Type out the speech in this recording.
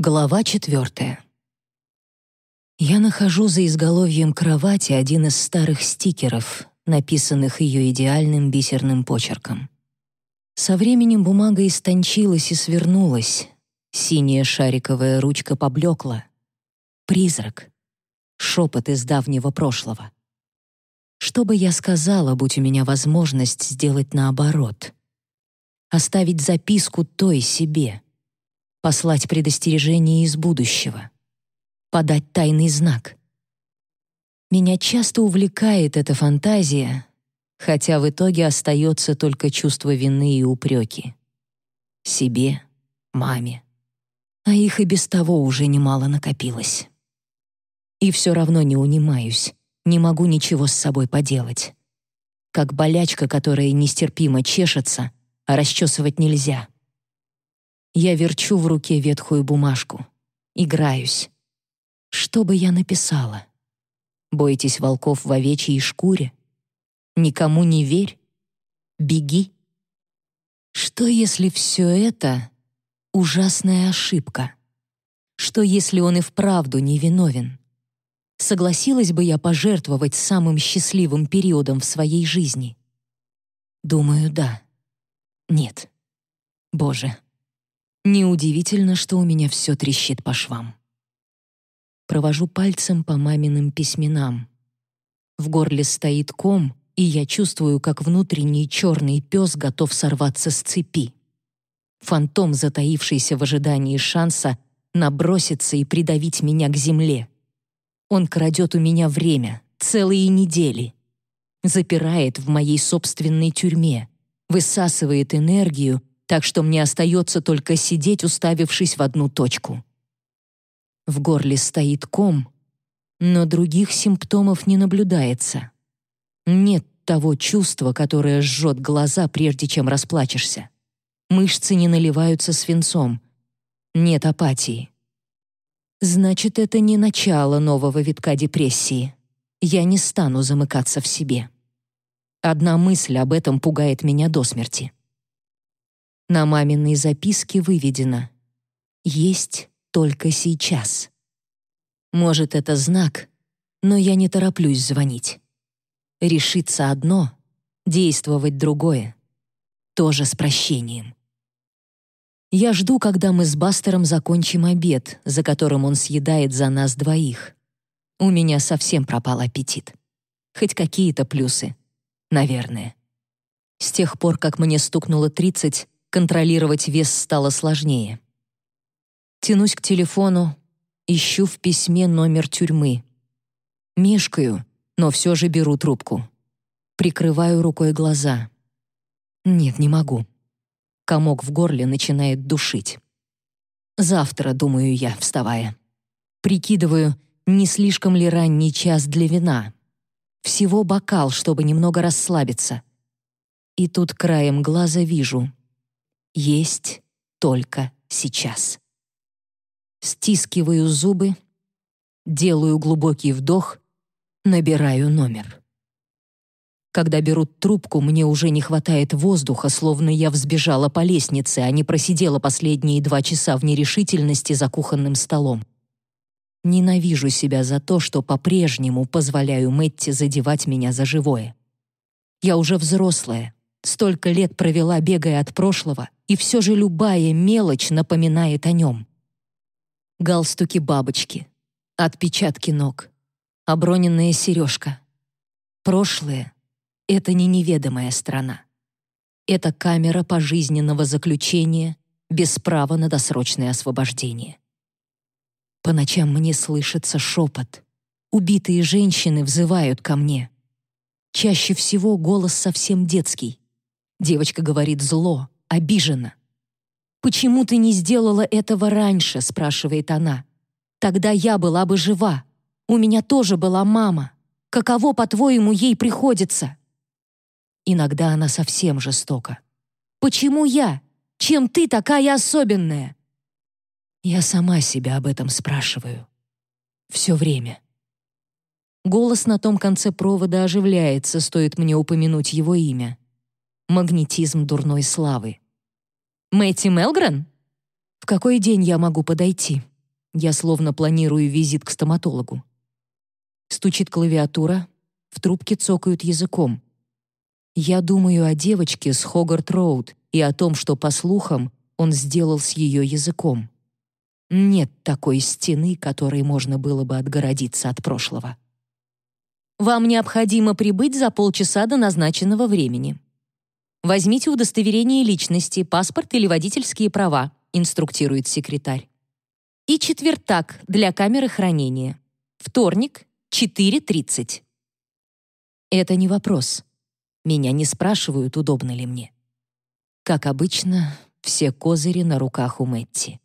Глава четвертая. Я нахожу за изголовьем кровати один из старых стикеров, написанных ее идеальным бисерным почерком. Со временем бумага истончилась и свернулась. Синяя шариковая ручка поблекла. Призрак. Шепот из давнего прошлого. Что бы я сказала, будь у меня возможность сделать наоборот? Оставить записку той себе — послать предостережение из будущего, подать тайный знак. Меня часто увлекает эта фантазия, хотя в итоге остается только чувство вины и упреки. Себе, маме. А их и без того уже немало накопилось. И все равно не унимаюсь, не могу ничего с собой поделать. Как болячка, которая нестерпимо чешется, а расчесывать нельзя — я верчу в руке ветхую бумажку. Играюсь. Что бы я написала? Бойтесь волков в овечьей шкуре? Никому не верь? Беги? Что, если все это — ужасная ошибка? Что, если он и вправду невиновен? Согласилась бы я пожертвовать самым счастливым периодом в своей жизни? Думаю, да. Нет. Боже, Неудивительно, что у меня все трещит по швам. Провожу пальцем по маминым письменам. В горле стоит ком, и я чувствую, как внутренний черный пес готов сорваться с цепи. Фантом, затаившийся в ожидании шанса, наброситься и придавить меня к земле. Он крадет у меня время, целые недели. Запирает в моей собственной тюрьме, высасывает энергию так что мне остается только сидеть, уставившись в одну точку. В горле стоит ком, но других симптомов не наблюдается. Нет того чувства, которое жжет глаза, прежде чем расплачешься. Мышцы не наливаются свинцом. Нет апатии. Значит, это не начало нового витка депрессии. Я не стану замыкаться в себе. Одна мысль об этом пугает меня до смерти. На маминой записке выведено «Есть только сейчас». Может, это знак, но я не тороплюсь звонить. Решиться одно, действовать другое. Тоже с прощением. Я жду, когда мы с Бастером закончим обед, за которым он съедает за нас двоих. У меня совсем пропал аппетит. Хоть какие-то плюсы. Наверное. С тех пор, как мне стукнуло тридцать, контролировать вес стало сложнее. Тянусь к телефону, ищу в письме номер тюрьмы. Мешкаю, но все же беру трубку. Прикрываю рукой глаза. Нет, не могу. Комок в горле начинает душить. Завтра, думаю я, вставая. Прикидываю, не слишком ли ранний час для вина. Всего бокал, чтобы немного расслабиться. И тут краем глаза вижу есть только сейчас. Стискиваю зубы, делаю глубокий вдох, набираю номер. Когда берут трубку, мне уже не хватает воздуха, словно я взбежала по лестнице, а не просидела последние два часа в нерешительности за кухонным столом. Ненавижу себя за то, что по-прежнему позволяю Мэтти задевать меня за живое. Я уже взрослая, столько лет провела, бегая от прошлого, и все же любая мелочь напоминает о нем. Галстуки бабочки, отпечатки ног, оброненная сережка. Прошлое — это не неведомая страна. Это камера пожизненного заключения без права на досрочное освобождение. По ночам мне слышится шепот. Убитые женщины взывают ко мне. Чаще всего голос совсем детский. Девочка говорит зло, обижена. «Почему ты не сделала этого раньше?» — спрашивает она. «Тогда я была бы жива. У меня тоже была мама. Каково, по-твоему, ей приходится?» Иногда она совсем жестока. «Почему я? Чем ты такая особенная?» Я сама себя об этом спрашиваю. Все время. Голос на том конце провода оживляется, стоит мне упомянуть его имя магнетизм дурной славы. «Мэтти Мелгрен?» В какой день я могу подойти? Я словно планирую визит к стоматологу. Стучит клавиатура, в трубке цокают языком. Я думаю о девочке с Хогарт-Роуд и о том, что, по слухам, он сделал с ее языком. Нет такой стены, которой можно было бы отгородиться от прошлого. Вам необходимо прибыть за полчаса до назначенного времени. Возьмите удостоверение личности, паспорт или водительские права, инструктирует секретарь. И четвертак для камеры хранения. Вторник, 4.30. Это не вопрос. Меня не спрашивают, удобно ли мне. Как обычно, все козыри на руках у Мэтти.